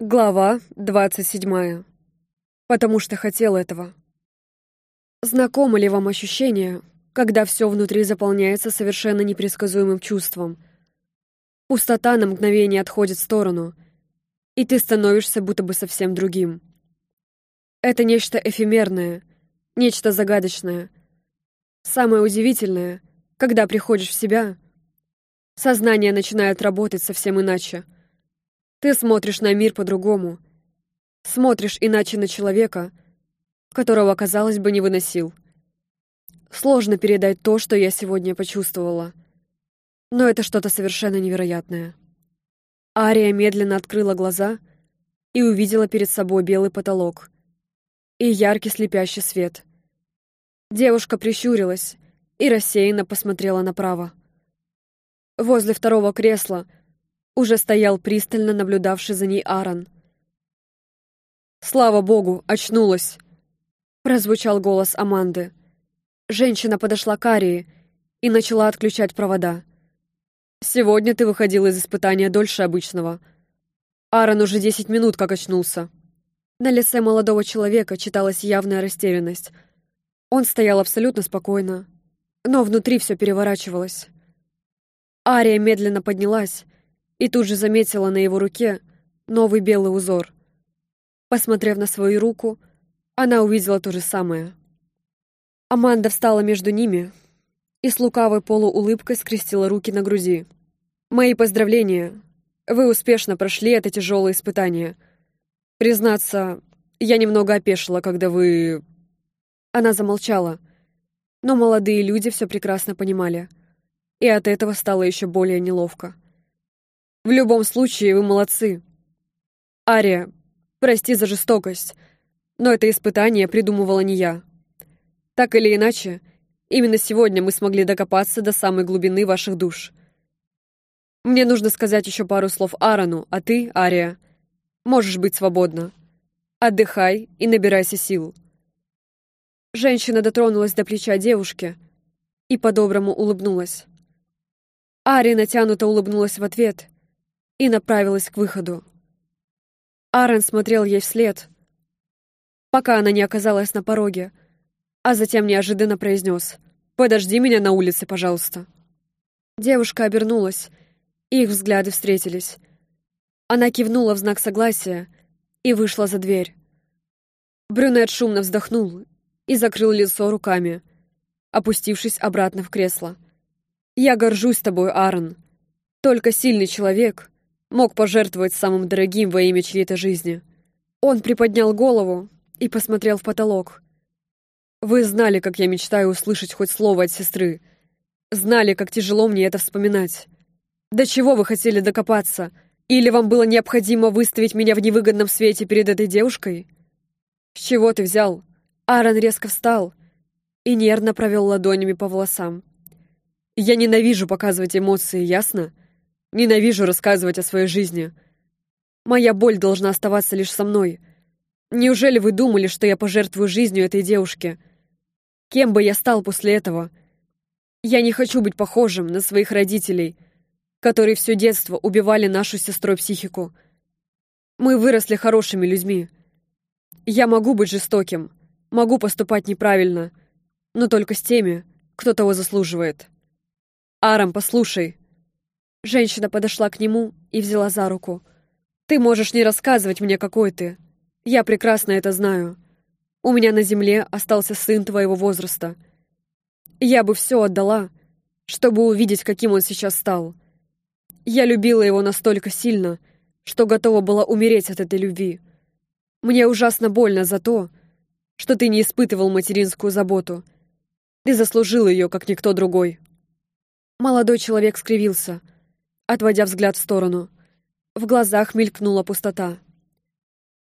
Глава двадцать седьмая. Потому что хотел этого. Знакомо ли вам ощущение, когда все внутри заполняется совершенно непредсказуемым чувством? Пустота на мгновение отходит в сторону, и ты становишься будто бы совсем другим. Это нечто эфемерное, нечто загадочное. Самое удивительное, когда приходишь в себя, сознание начинает работать совсем иначе — ты смотришь на мир по-другому. Смотришь иначе на человека, которого, казалось бы, не выносил. Сложно передать то, что я сегодня почувствовала. Но это что-то совершенно невероятное. Ария медленно открыла глаза и увидела перед собой белый потолок и яркий слепящий свет. Девушка прищурилась и рассеянно посмотрела направо. Возле второго кресла — уже стоял пристально наблюдавший за ней Аарон. «Слава богу, очнулась!» Прозвучал голос Аманды. Женщина подошла к Арии и начала отключать провода. «Сегодня ты выходил из испытания дольше обычного. Аарон уже десять минут как очнулся». На лице молодого человека читалась явная растерянность. Он стоял абсолютно спокойно, но внутри все переворачивалось. Ария медленно поднялась и тут же заметила на его руке новый белый узор. Посмотрев на свою руку, она увидела то же самое. Аманда встала между ними и с лукавой полуулыбкой скрестила руки на груди. «Мои поздравления! Вы успешно прошли это тяжелое испытание. Признаться, я немного опешила, когда вы...» Она замолчала, но молодые люди все прекрасно понимали, и от этого стало еще более неловко. В любом случае, вы молодцы. Ария, прости за жестокость, но это испытание придумывала не я. Так или иначе, именно сегодня мы смогли докопаться до самой глубины ваших душ. Мне нужно сказать еще пару слов Аарону, а ты, Ария, можешь быть свободна. Отдыхай и набирайся сил. Женщина дотронулась до плеча девушки и по-доброму улыбнулась. Ария натянуто улыбнулась в ответ — и направилась к выходу. Аарон смотрел ей вслед, пока она не оказалась на пороге, а затем неожиданно произнес «Подожди меня на улице, пожалуйста». Девушка обернулась, и их взгляды встретились. Она кивнула в знак согласия и вышла за дверь. Брюнет шумно вздохнул и закрыл лицо руками, опустившись обратно в кресло. «Я горжусь тобой, Аарон. Только сильный человек мог пожертвовать самым дорогим во имя чьей-то жизни. Он приподнял голову и посмотрел в потолок. «Вы знали, как я мечтаю услышать хоть слово от сестры. Знали, как тяжело мне это вспоминать. До чего вы хотели докопаться? Или вам было необходимо выставить меня в невыгодном свете перед этой девушкой? С чего ты взял?» Аарон резко встал и нервно провел ладонями по волосам. «Я ненавижу показывать эмоции, ясно? Ненавижу рассказывать о своей жизни. Моя боль должна оставаться лишь со мной. Неужели вы думали, что я пожертвую жизнью этой девушки? Кем бы я стал после этого? Я не хочу быть похожим на своих родителей, которые все детство убивали нашу сестрой психику. Мы выросли хорошими людьми. Я могу быть жестоким, могу поступать неправильно, но только с теми, кто того заслуживает. Арам, послушай. Женщина подошла к нему и взяла за руку. «Ты можешь не рассказывать мне, какой ты. Я прекрасно это знаю. У меня на земле остался сын твоего возраста. Я бы все отдала, чтобы увидеть, каким он сейчас стал. Я любила его настолько сильно, что готова была умереть от этой любви. Мне ужасно больно за то, что ты не испытывал материнскую заботу. Ты заслужил ее, как никто другой». Молодой человек скривился — отводя взгляд в сторону. В глазах мелькнула пустота.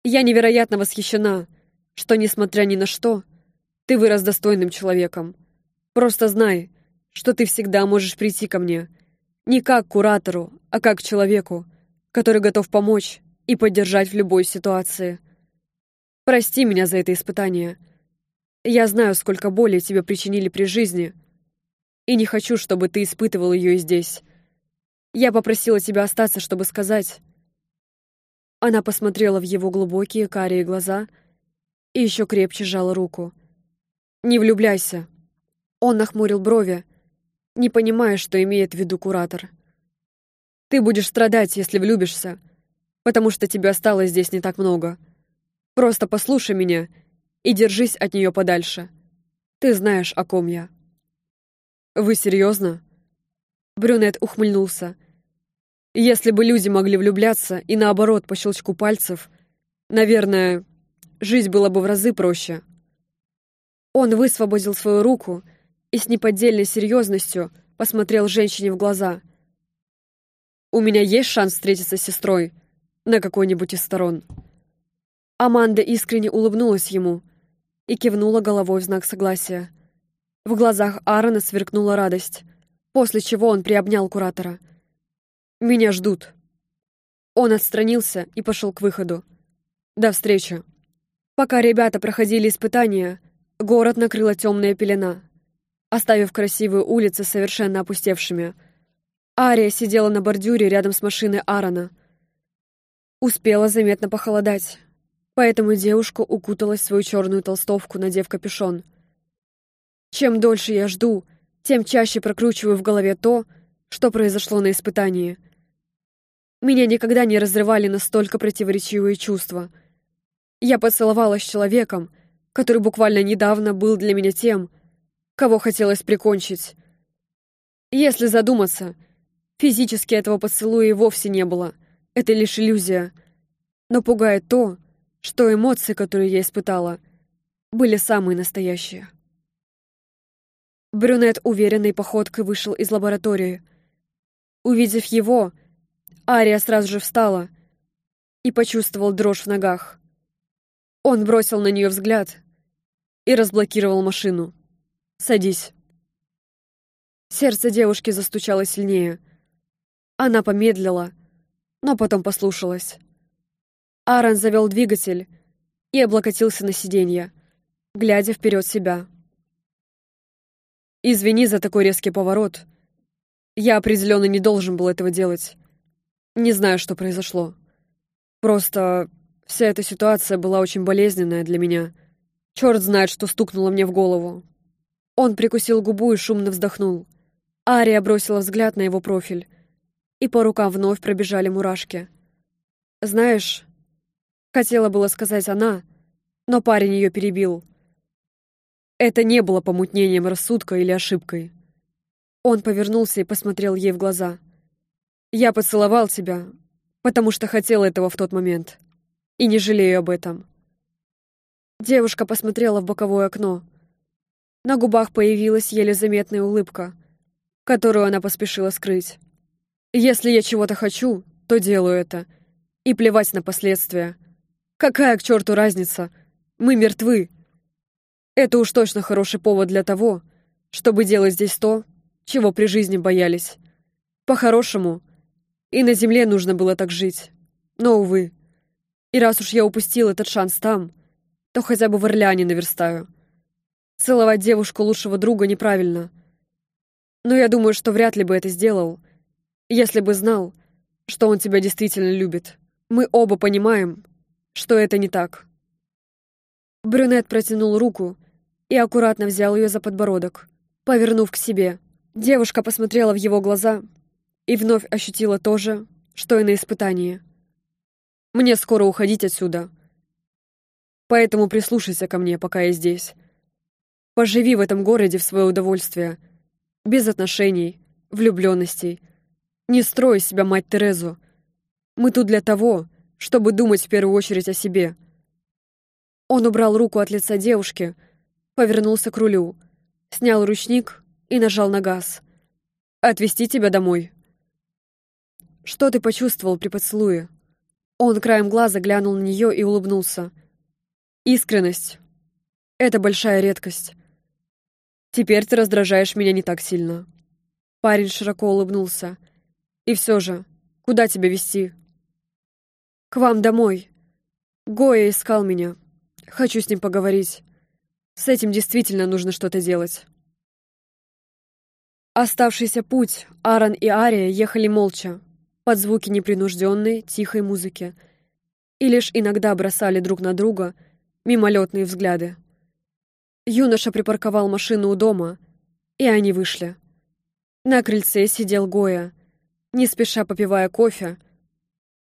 «Я невероятно восхищена, что, несмотря ни на что, ты вырос достойным человеком. Просто знай, что ты всегда можешь прийти ко мне. Не как куратору, а как к человеку, который готов помочь и поддержать в любой ситуации. Прости меня за это испытание. Я знаю, сколько боли тебе причинили при жизни, и не хочу, чтобы ты испытывал ее здесь. Я попросила тебя остаться, чтобы сказать, Она посмотрела в его глубокие карие глаза и еще крепче сжала руку. «Не влюбляйся!» Он нахмурил брови, не понимая, что имеет в виду куратор. «Ты будешь страдать, если влюбишься, потому что тебе осталось здесь не так много. Просто послушай меня и держись от нее подальше. Ты знаешь, о ком я». «Вы серьезно? Брюнет ухмыльнулся. «Если бы люди могли влюбляться и наоборот по щелчку пальцев, наверное, жизнь была бы в разы проще». Он высвободил свою руку и с неподдельной серьезностью посмотрел женщине в глаза. «У меня есть шанс встретиться с сестрой на какой-нибудь из сторон?» Аманда искренне улыбнулась ему и кивнула головой в знак согласия. В глазах Аарона сверкнула радость, после чего он приобнял куратора. «Меня ждут». Он отстранился и пошел к выходу. «До встречи». Пока ребята проходили испытания, город накрыла темная пелена, оставив красивые улицы совершенно опустевшими. Ария сидела на бордюре рядом с машиной Аарона. Успела заметно похолодать, поэтому девушка укуталась в свою черную толстовку, надев капюшон — чем дольше я жду, тем чаще прокручиваю в голове то, что произошло на испытании. Меня никогда не разрывали настолько противоречивые чувства. Я поцеловалась с человеком, который буквально недавно был для меня тем, кого хотелось прикончить. Если задуматься, физически этого поцелуя и вовсе не было. Это лишь иллюзия. Но пугает то, что эмоции, которые я испытала, были самые настоящие. Брюнет уверенной походкой вышел из лаборатории. Увидев его, Ария сразу же встала и почувствовал дрожь в ногах. Он бросил на нее взгляд и разблокировал машину. «Садись». Сердце девушки застучало сильнее. Она помедлила, но потом послушалась. Аарон завел двигатель и облокотился на сиденье, глядя вперед себя. Извини за такой резкий поворот. Я определенно не должен был этого делать. Не знаю, что произошло. Просто вся эта ситуация была очень болезненная для меня. Черт знает, что стукнуло мне в голову. Он прикусил губу и шумно вздохнул. Ария бросила взгляд на его профиль, и по рукам вновь пробежали мурашки. «Знаешь...» — хотела было сказать она, но парень ее перебил. Это не было помутнением рассудка или ошибкой. Он повернулся и посмотрел ей в глаза. «Я поцеловал тебя, потому что хотел этого в тот момент. И не жалею об этом». Девушка посмотрела в боковое окно. На губах появилась еле заметная улыбка, которую она поспешила скрыть. «Если я чего-то хочу, то делаю это. И плевать на последствия. Какая к черту разница? Мы мертвы. Это уж точно хороший повод для того, чтобы делать здесь то, чего при жизни боялись. По-хорошему, и на земле нужно было так жить. Но, увы. И раз уж я упустил этот шанс там, то хотя бы в Орлеане наверстаю. Целовать девушку лучшего друга неправильно. Но я думаю, что вряд ли бы это сделал, если бы знал, что он тебя действительно любит. Мы оба понимаем, что это не так. Брюнет протянул руку и аккуратно взял ее за подбородок, повернув к себе. Девушка посмотрела в его глаза и вновь ощутила то же, что и на испытании. «Мне скоро уходить отсюда, поэтому прислушайся ко мне, пока я здесь. Поживи в этом городе в свое удовольствие, без отношений, влюбленностей. Не строй себя мать Терезу. Мы тут для того, чтобы думать в первую очередь о себе». Он убрал руку от лица девушки, повернулся к рулю, снял ручник и нажал на газ. «Отвезти тебя домой». «Что ты почувствовал при поцелуе?» Он краем глаза глянул на нее и улыбнулся. «Искренность. Это большая редкость. Теперь ты раздражаешь меня не так сильно». Парень широко улыбнулся. «И все же, куда тебя вести? «К вам домой. Гоя искал меня. Хочу с ним поговорить. С этим действительно нужно что-то делать. Оставшийся путь Аарон и Ария ехали молча, под звуки непринужденной, тихой музыки. и лишь иногда бросали друг на друга мимолетные взгляды. Юноша припарковал машину у дома, и они вышли. На крыльце сидел Гоя, не спеша попивая кофе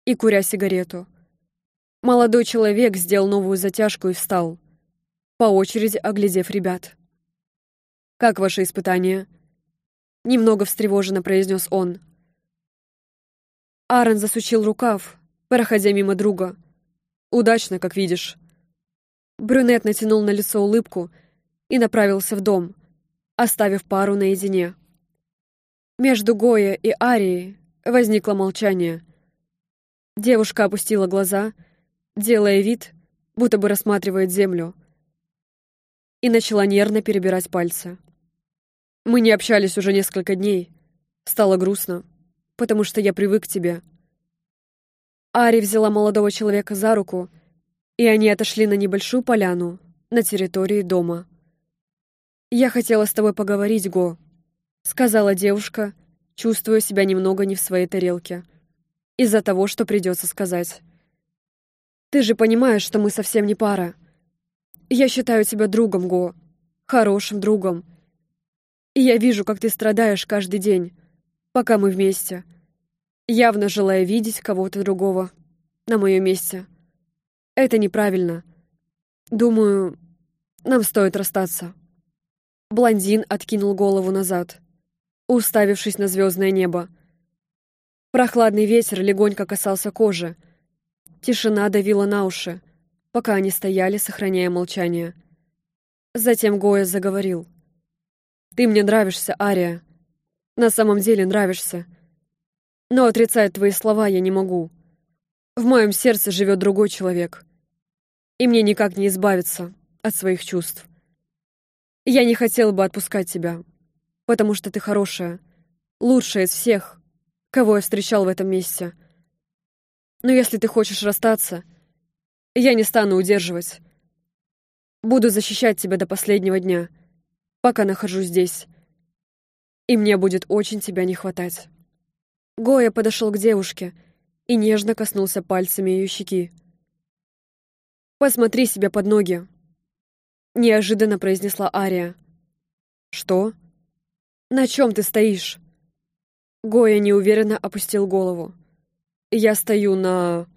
и куря сигарету. Молодой человек сделал новую затяжку и встал, по очереди оглядев ребят. «Как ваше испытание?» Немного встревоженно произнес он. Аарон засучил рукав, проходя мимо друга. «Удачно, как видишь». Брюнет натянул на лицо улыбку и направился в дом, оставив пару наедине. Между Гоя и Арией возникло молчание. Девушка опустила глаза, делая вид, будто бы рассматривает землю, и начала нервно перебирать пальцы. Мы не общались уже несколько дней. Стало грустно, потому что я привык к тебе. Ари взяла молодого человека за руку, и они отошли на небольшую поляну на территории дома. «Я хотела с тобой поговорить, Го», сказала девушка, чувствуя себя немного не в своей тарелке. Из-за того, что придется сказать. «Ты же понимаешь, что мы совсем не пара. Я считаю тебя другом, Го. Хорошим другом. И я вижу, как ты страдаешь каждый день, пока мы вместе. Явно желая видеть кого-то другого на моем месте. Это неправильно. Думаю, нам стоит расстаться». Блондин откинул голову назад уставившись на звездное небо. Прохладный ветер легонько касался кожи. Тишина давила на уши, пока они стояли, сохраняя молчание. Затем Гоя заговорил. «Ты мне нравишься, Ария. На самом деле нравишься. Но отрицать твои слова я не могу. В моем сердце живет другой человек. И мне никак не избавиться от своих чувств. Я не хотел бы отпускать тебя, потому что ты хорошая, лучшая из всех, кого я встречал в этом месте. Но если ты хочешь расстаться, я не стану удерживать. Буду защищать тебя до последнего дня, пока нахожусь здесь. И мне будет очень тебя не хватать. Гоя подошел к девушке и нежно коснулся пальцами ее щеки. «Посмотри себе под ноги», — неожиданно произнесла Ария. «Что?» «На чем ты стоишь?» Гоя неуверенно опустил голову. «Я стою на...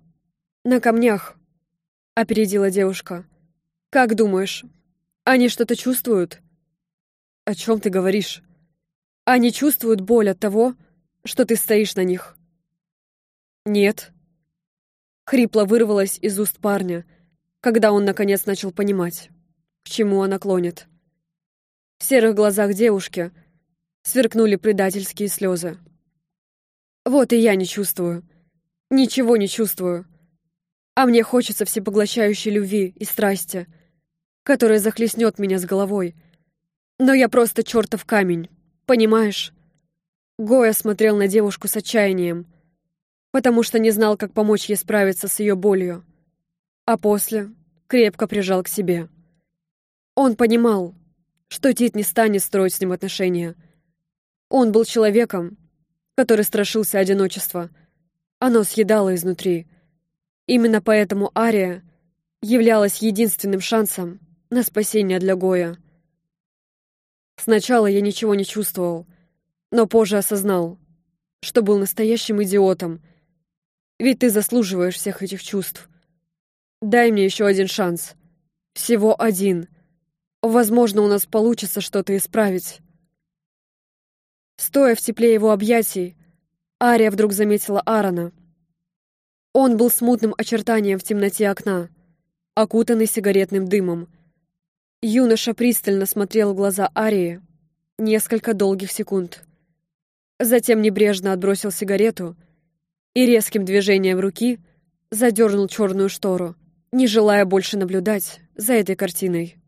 на камнях», — опередила девушка. «Как думаешь, они что-то чувствуют?» «О чем ты говоришь?» «Они чувствуют боль от того, что ты стоишь на них». «Нет». Хрипло вырвалось из уст парня, когда он наконец начал понимать, к чему она клонит. В серых глазах девушки — сверкнули предательские слезы. Вот и я не чувствую. Ничего не чувствую. А мне хочется всепоглощающей любви и страсти, которая захлестнет меня с головой. Но я просто чертов камень, понимаешь? Гоя смотрел на девушку с отчаянием, потому что не знал, как помочь ей справиться с ее болью. А после крепко прижал к себе. Он понимал, что Тит не станет строить с ним отношения — он был человеком, который страшился одиночества. Оно съедало изнутри. Именно поэтому Ария являлась единственным шансом на спасение для Гоя. Сначала я ничего не чувствовал, но позже осознал, что был настоящим идиотом. Ведь ты заслуживаешь всех этих чувств. Дай мне еще один шанс. Всего один. Возможно, у нас получится что-то исправить. Стоя в тепле его объятий, Ария вдруг заметила Аарона. Он был смутным очертанием в темноте окна, окутанный сигаретным дымом. Юноша пристально смотрел в глаза Арии несколько долгих секунд. Затем небрежно отбросил сигарету и резким движением руки задернул черную штору, не желая больше наблюдать за этой картиной.